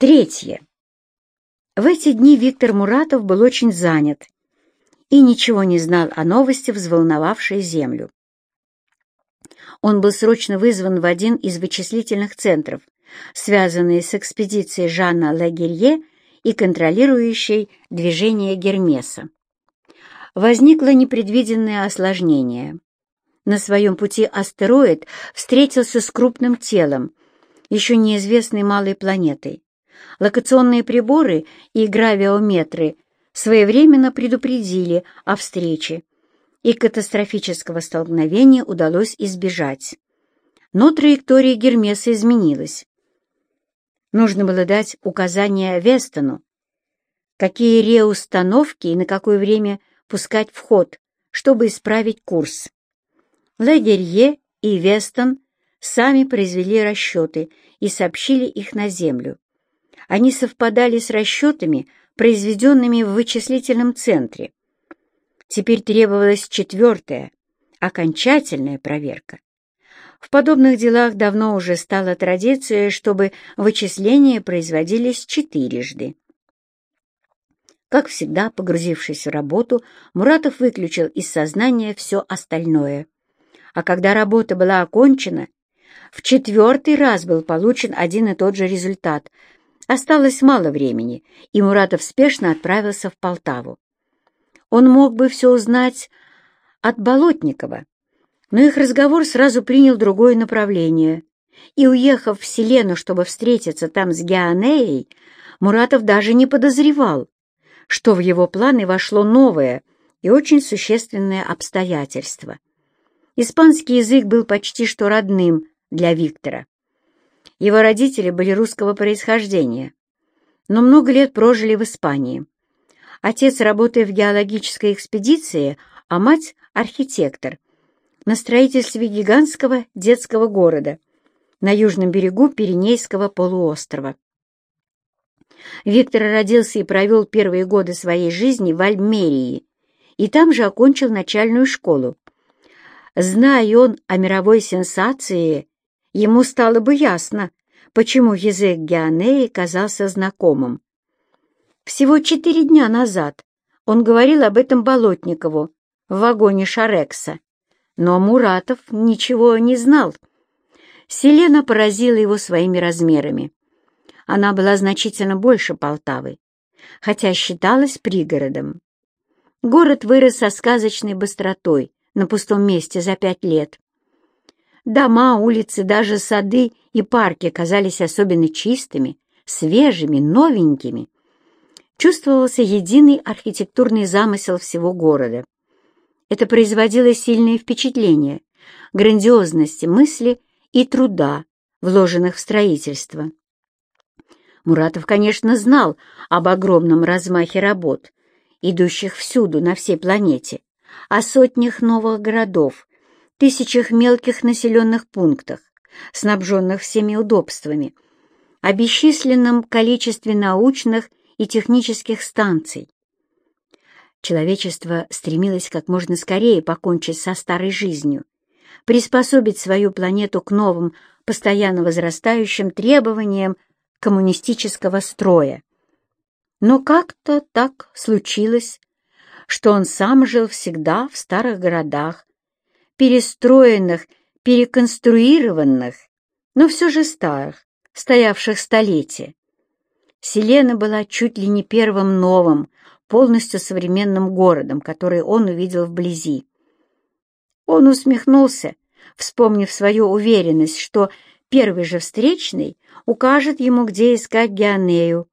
Третье. В эти дни Виктор Муратов был очень занят и ничего не знал о новости, взволновавшей Землю. Он был срочно вызван в один из вычислительных центров, связанный с экспедицией Жанна Лагерье и контролирующей движение Гермеса. Возникло непредвиденное осложнение. На своем пути астероид встретился с крупным телом, еще неизвестной малой планетой. Локационные приборы и гравиометры своевременно предупредили о встрече, и катастрофического столкновения удалось избежать. Но траектория Гермеса изменилась. Нужно было дать указания Вестону, какие реустановки и на какое время пускать в ход, чтобы исправить курс. Легерье и Вестон сами произвели расчеты и сообщили их на Землю. Они совпадали с расчетами, произведенными в вычислительном центре. Теперь требовалась четвертая, окончательная проверка. В подобных делах давно уже стала традиция, чтобы вычисления производились четырежды. Как всегда, погрузившись в работу, Муратов выключил из сознания все остальное. А когда работа была окончена, в четвертый раз был получен один и тот же результат. Осталось мало времени, и Муратов спешно отправился в Полтаву. Он мог бы все узнать от Болотникова, но их разговор сразу принял другое направление, и, уехав в Селену, чтобы встретиться там с Геонеей, Муратов даже не подозревал, что в его планы вошло новое и очень существенное обстоятельство. Испанский язык был почти что родным для Виктора. Его родители были русского происхождения, но много лет прожили в Испании. Отец, работая в геологической экспедиции, а мать — архитектор — на строительстве гигантского детского города на южном берегу Пиренейского полуострова. Виктор родился и провел первые годы своей жизни в Альмерии, и там же окончил начальную школу. Зная он о мировой сенсации, ему стало бы ясно, почему язык Геонеи казался знакомым. Всего четыре дня назад он говорил об этом Болотникову в вагоне Шарекса. Но Муратов ничего не знал. Селена поразила его своими размерами. Она была значительно больше Полтавы, хотя считалась пригородом. Город вырос со сказочной быстротой на пустом месте за пять лет. Дома, улицы, даже сады и парки казались особенно чистыми, свежими, новенькими. Чувствовался единый архитектурный замысел всего города. Это производило сильное впечатление грандиозности мысли и труда, вложенных в строительство. Муратов, конечно, знал об огромном размахе работ, идущих всюду, на всей планете, о сотнях новых городов, тысячах мелких населенных пунктах, снабженных всеми удобствами, о бесчисленном количестве научных и технических станций, Человечество стремилось как можно скорее покончить со старой жизнью, приспособить свою планету к новым, постоянно возрастающим требованиям коммунистического строя. Но как-то так случилось, что он сам жил всегда в старых городах, перестроенных, переконструированных, но все же старых, стоявших столетия. Селена была чуть ли не первым новым, полностью современным городом, который он увидел вблизи. Он усмехнулся, вспомнив свою уверенность, что первый же встречный укажет ему, где искать Геонею.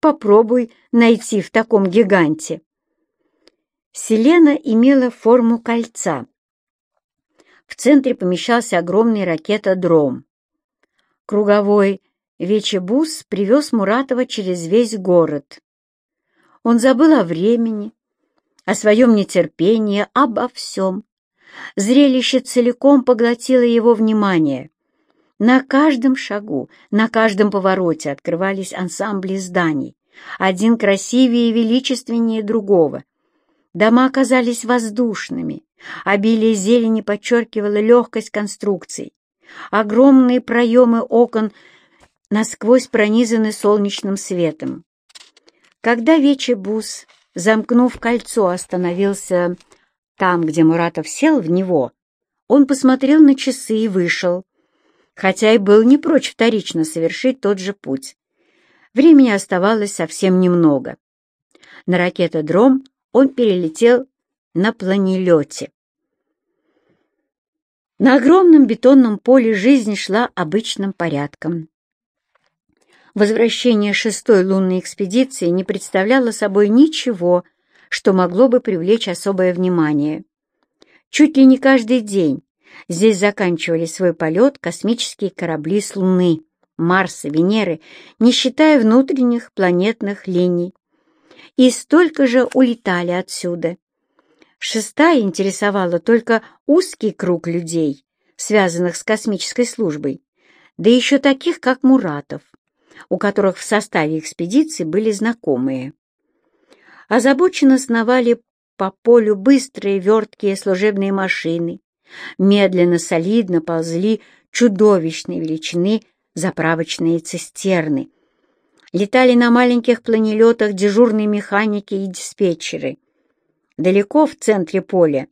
Попробуй найти в таком гиганте. Селена имела форму кольца. В центре помещался огромный ракета-дром. Круговой вечебус привез Муратова через весь город. Он забыл о времени, о своем нетерпении, обо всем. Зрелище целиком поглотило его внимание. На каждом шагу, на каждом повороте открывались ансамбли зданий, один красивее и величественнее другого. Дома казались воздушными, обилие зелени подчеркивало легкость конструкций. Огромные проемы окон насквозь пронизаны солнечным светом. Когда Вечебус, замкнув кольцо, остановился там, где Муратов сел в него, он посмотрел на часы и вышел, хотя и был не прочь вторично совершить тот же путь. Времени оставалось совсем немного. На ракетодром он перелетел на планелете. На огромном бетонном поле жизнь шла обычным порядком. Возвращение шестой лунной экспедиции не представляло собой ничего, что могло бы привлечь особое внимание. Чуть ли не каждый день здесь заканчивали свой полет космические корабли с Луны, Марса, Венеры, не считая внутренних планетных линий. И столько же улетали отсюда. Шестая интересовала только узкий круг людей, связанных с космической службой, да еще таких, как Муратов, у которых в составе экспедиции были знакомые. Озабоченно сновали по полю быстрые верткие служебные машины, медленно, солидно ползли чудовищной величины заправочные цистерны. Летали на маленьких планелетах дежурные механики и диспетчеры. Далеко в центре поля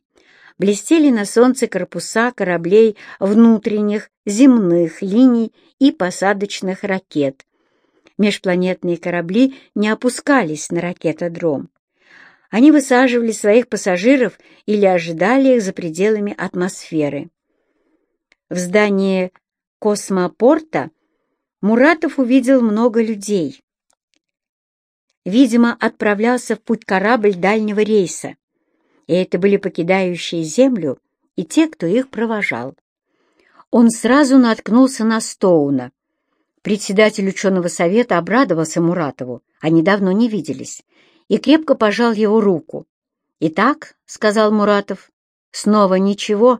блестели на солнце корпуса кораблей внутренних земных линий и посадочных ракет. Межпланетные корабли не опускались на ракетодром. Они высаживали своих пассажиров или ожидали их за пределами атмосферы. В здании космопорта Муратов увидел много людей. Видимо, отправлялся в путь корабль дальнего рейса, и это были покидающие Землю и те, кто их провожал. Он сразу наткнулся на Стоуна. Председатель ученого совета обрадовался Муратову, они давно не виделись, и крепко пожал его руку. «Итак», — сказал Муратов, — «снова ничего?»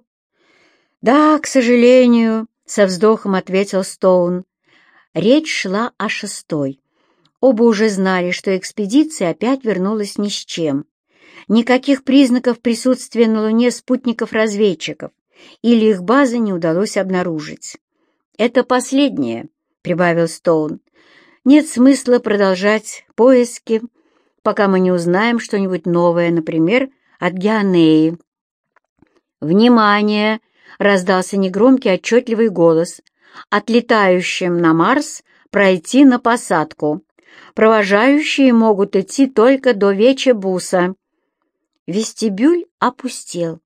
«Да, к сожалению», — со вздохом ответил Стоун. Речь шла о шестой. Оба уже знали, что экспедиция опять вернулась ни с чем. Никаких признаков присутствия на Луне спутников-разведчиков или их базы не удалось обнаружить. «Это последнее», — прибавил Стоун. «Нет смысла продолжать поиски, пока мы не узнаем что-нибудь новое, например, от Геонеи». «Внимание!» — раздался негромкий отчетливый голос. «Отлетающим на Марс пройти на посадку. Провожающие могут идти только до Вечебуса». Вестибюль опустел.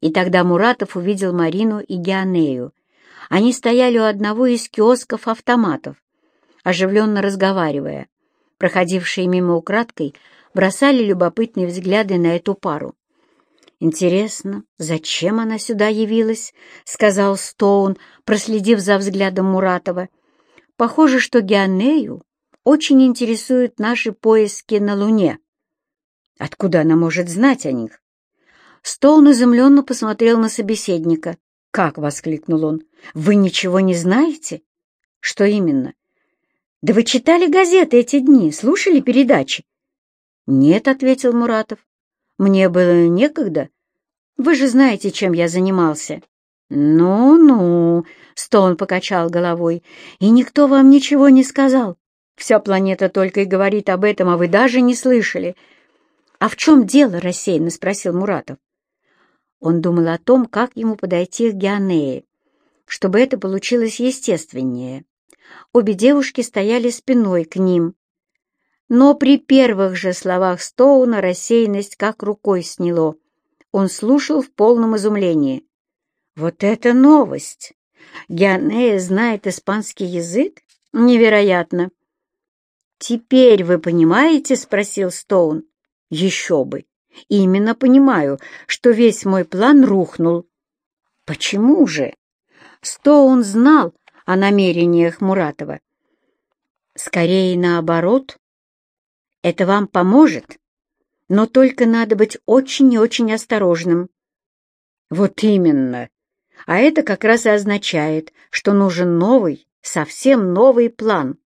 И тогда Муратов увидел Марину и Геонею. Они стояли у одного из киосков автоматов, оживленно разговаривая. Проходившие мимо украдкой бросали любопытные взгляды на эту пару. «Интересно, зачем она сюда явилась?» — сказал Стоун, проследив за взглядом Муратова. «Похоже, что Геонею очень интересуют наши поиски на Луне». «Откуда она может знать о них?» Стоун изумленно посмотрел на собеседника. «Как?» — воскликнул он. «Вы ничего не знаете?» «Что именно?» «Да вы читали газеты эти дни, слушали передачи?» «Нет», — ответил Муратов. «Мне было некогда. Вы же знаете, чем я занимался». «Ну-ну», — Стоун покачал головой, — «и никто вам ничего не сказал. Вся планета только и говорит об этом, а вы даже не слышали». «А в чем дело?» — рассеянно спросил Муратов. Он думал о том, как ему подойти к Геонее, чтобы это получилось естественнее. Обе девушки стояли спиной к ним. Но при первых же словах Стоуна рассеянность как рукой сняло. Он слушал в полном изумлении. «Вот это новость! Геонея знает испанский язык? Невероятно!» «Теперь вы понимаете?» — спросил Стоун. «Еще бы! именно понимаю, что весь мой план рухнул. Почему же? Стоун знал о намерениях Муратова. Скорее наоборот. Это вам поможет, но только надо быть очень и очень осторожным. Вот именно. А это как раз и означает, что нужен новый, совсем новый план.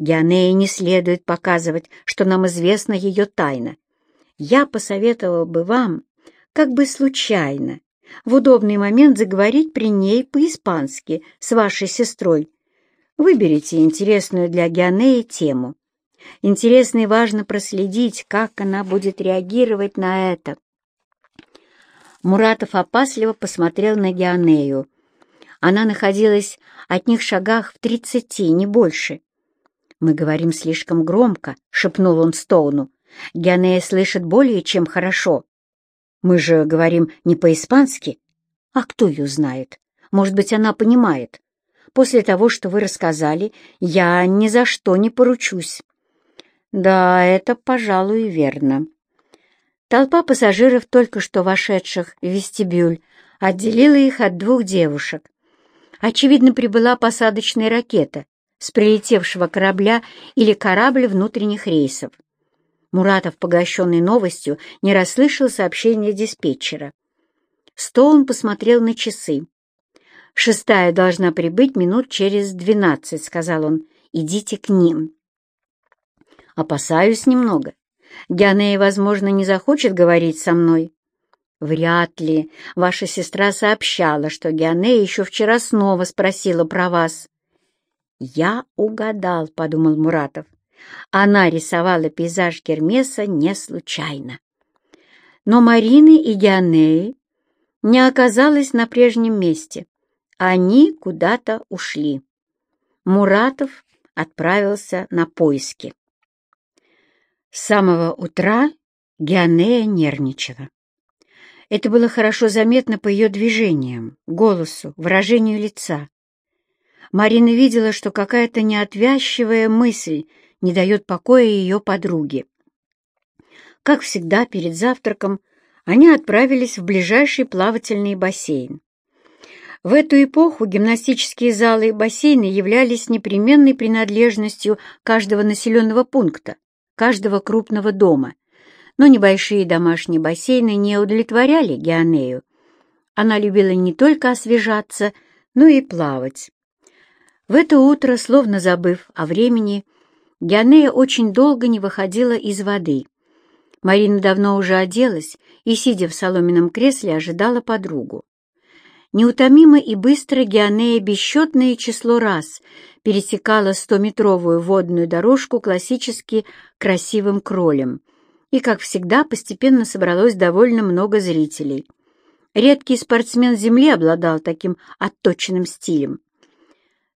Геонее не следует показывать, что нам известна ее тайна я посоветовал бы вам, как бы случайно, в удобный момент заговорить при ней по-испански с вашей сестрой. Выберите интересную для Геонеи тему. Интересно и важно проследить, как она будет реагировать на это. Муратов опасливо посмотрел на Геонею. Она находилась от них шагах в тридцати, не больше. «Мы говорим слишком громко», — шепнул он Стоуну. «Геонея слышит более чем хорошо. Мы же говорим не по-испански. А кто ее знает? Может быть, она понимает. После того, что вы рассказали, я ни за что не поручусь». «Да, это, пожалуй, верно». Толпа пассажиров, только что вошедших в вестибюль, отделила их от двух девушек. Очевидно, прибыла посадочная ракета с прилетевшего корабля или корабль внутренних рейсов. Муратов, поглощенный новостью, не расслышал сообщения диспетчера. Стоун посмотрел на часы. «Шестая должна прибыть минут через двенадцать», — сказал он. «Идите к ним». «Опасаюсь немного. Гианея, возможно, не захочет говорить со мной». «Вряд ли. Ваша сестра сообщала, что Гианея еще вчера снова спросила про вас». «Я угадал», — подумал Муратов. Она рисовала пейзаж Гермеса не случайно. Но Марины и Гианеи не оказалось на прежнем месте. Они куда-то ушли. Муратов отправился на поиски. С самого утра Геонея нервничала. Это было хорошо заметно по ее движениям, голосу, выражению лица. Марина видела, что какая-то неотвязчивая мысль не дает покоя ее подруге. Как всегда, перед завтраком они отправились в ближайший плавательный бассейн. В эту эпоху гимнастические залы и бассейны являлись непременной принадлежностью каждого населенного пункта, каждого крупного дома но небольшие домашние бассейны не удовлетворяли Геонею. Она любила не только освежаться, но и плавать. В это утро, словно забыв о времени, Геонея очень долго не выходила из воды. Марина давно уже оделась и, сидя в соломенном кресле, ожидала подругу. Неутомимо и быстро Геонея бесчетное число раз пересекала стометровую водную дорожку классически красивым кролем, и, как всегда, постепенно собралось довольно много зрителей. Редкий спортсмен Земли обладал таким отточенным стилем.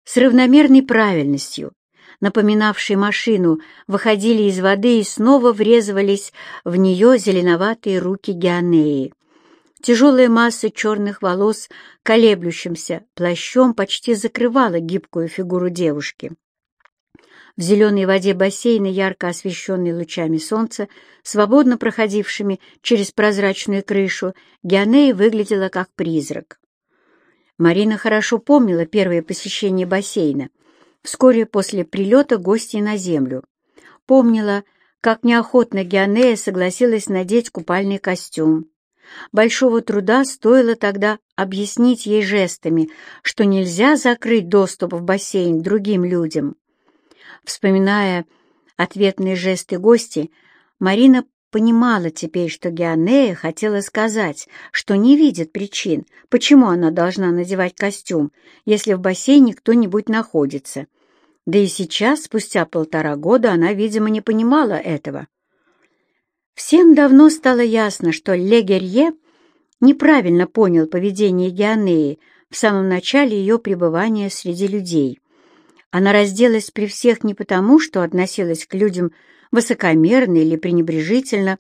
С равномерной правильностью, напоминавшей машину, выходили из воды и снова врезывались в нее зеленоватые руки Геонеи. Тяжелая масса черных волос, колеблющимся плащом, почти закрывала гибкую фигуру девушки. В зеленой воде бассейна, ярко освещенной лучами солнца, свободно проходившими через прозрачную крышу, Геонея выглядела как призрак. Марина хорошо помнила первое посещение бассейна, вскоре после прилета гостей на землю. Помнила, как неохотно Геонея согласилась надеть купальный костюм. Большого труда стоило тогда объяснить ей жестами, что нельзя закрыть доступ в бассейн другим людям. Вспоминая ответные жесты гости, Марина понимала теперь, что Геонея хотела сказать, что не видит причин, почему она должна надевать костюм, если в бассейне кто-нибудь находится. Да и сейчас, спустя полтора года, она, видимо, не понимала этого. Всем давно стало ясно, что Легерье неправильно понял поведение Геонеи в самом начале ее пребывания среди людей. Она разделась при всех не потому, что относилась к людям высокомерно или пренебрежительно,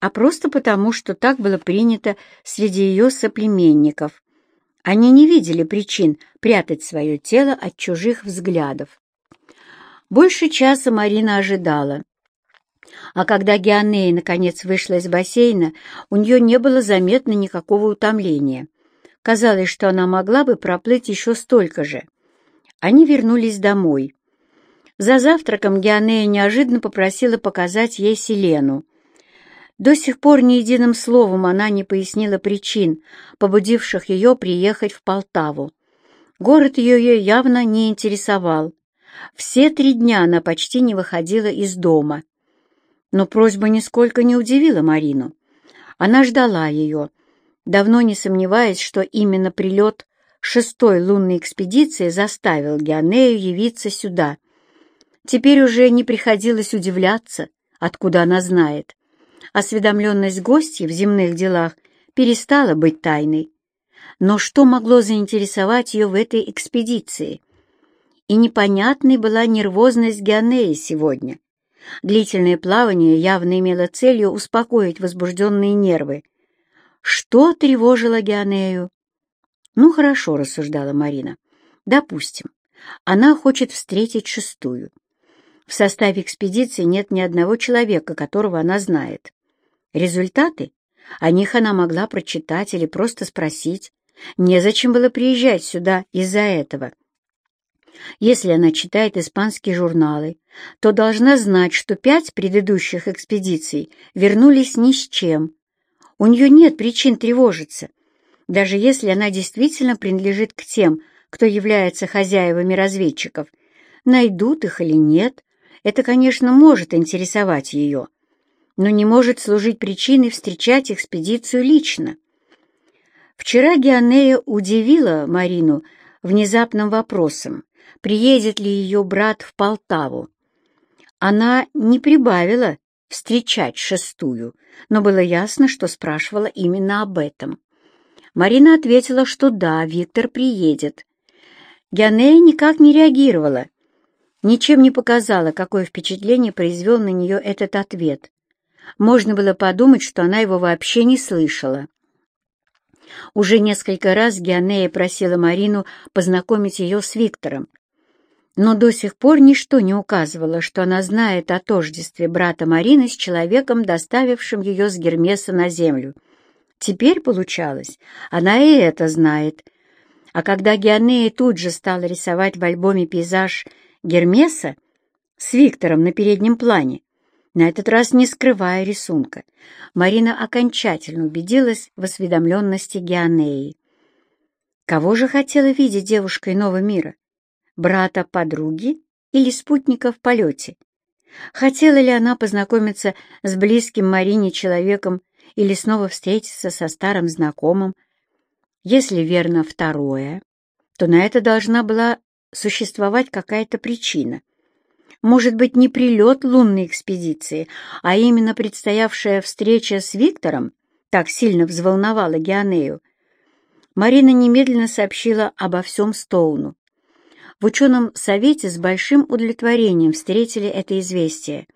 а просто потому, что так было принято среди ее соплеменников. Они не видели причин прятать свое тело от чужих взглядов. Больше часа Марина ожидала. А когда Геонея наконец вышла из бассейна, у нее не было заметно никакого утомления. Казалось, что она могла бы проплыть еще столько же. Они вернулись домой. За завтраком Геонея неожиданно попросила показать ей Селену. До сих пор ни единым словом она не пояснила причин, побудивших ее приехать в Полтаву. Город ее явно не интересовал. Все три дня она почти не выходила из дома. Но просьба нисколько не удивила Марину. Она ждала ее, давно не сомневаясь, что именно прилет шестой лунной экспедиции заставил Геонею явиться сюда. Теперь уже не приходилось удивляться, откуда она знает. Осведомленность гостей в земных делах перестала быть тайной. Но что могло заинтересовать ее в этой экспедиции? И непонятной была нервозность Геонеи сегодня. Длительное плавание явно имело целью успокоить возбужденные нервы. Что тревожило Геонею? «Ну, хорошо», — рассуждала Марина. «Допустим, она хочет встретить шестую. В составе экспедиции нет ни одного человека, которого она знает. Результаты? О них она могла прочитать или просто спросить. Незачем было приезжать сюда из-за этого. Если она читает испанские журналы, то должна знать, что пять предыдущих экспедиций вернулись ни с чем. У нее нет причин тревожиться, даже если она действительно принадлежит к тем, кто является хозяевами разведчиков. Найдут их или нет, это, конечно, может интересовать ее, но не может служить причиной встречать экспедицию лично. Вчера Геонея удивила Марину внезапным вопросом, приедет ли ее брат в Полтаву. Она не прибавила встречать шестую, но было ясно, что спрашивала именно об этом. Марина ответила, что да, Виктор приедет. Геонея никак не реагировала, ничем не показала, какое впечатление произвел на нее этот ответ. Можно было подумать, что она его вообще не слышала. Уже несколько раз Геонея просила Марину познакомить ее с Виктором, но до сих пор ничто не указывало, что она знает о тождестве брата Марины с человеком, доставившим ее с Гермеса на землю. Теперь, получалось, она и это знает. А когда Геонея тут же стала рисовать в альбоме пейзаж Гермеса с Виктором на переднем плане, на этот раз не скрывая рисунка, Марина окончательно убедилась в осведомленности Геонеи. Кого же хотела видеть девушка иного мира? брата подруги или спутника в полете? Хотела ли она познакомиться с близким Марине человеком или снова встретиться со старым знакомым? Если верно второе, то на это должна была существовать какая-то причина. Может быть, не прилет лунной экспедиции, а именно предстоявшая встреча с Виктором так сильно взволновала Геонею. Марина немедленно сообщила обо всем Стоуну. В ученом совете с большим удовлетворением встретили это известие.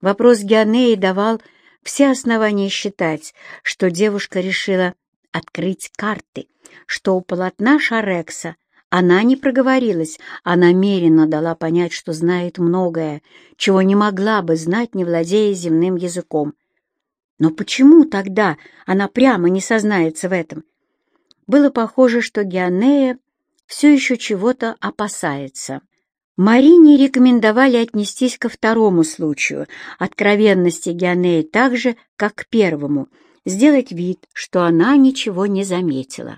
Вопрос Геонеи давал все основания считать, что девушка решила открыть карты, что у полотна Шарекса она не проговорилась, а намеренно дала понять, что знает многое, чего не могла бы знать, не владея земным языком. Но почему тогда она прямо не сознается в этом? Было похоже, что Геонея все еще чего-то опасается. Марине рекомендовали отнестись ко второму случаю откровенности Геонеи так же, как к первому, сделать вид, что она ничего не заметила.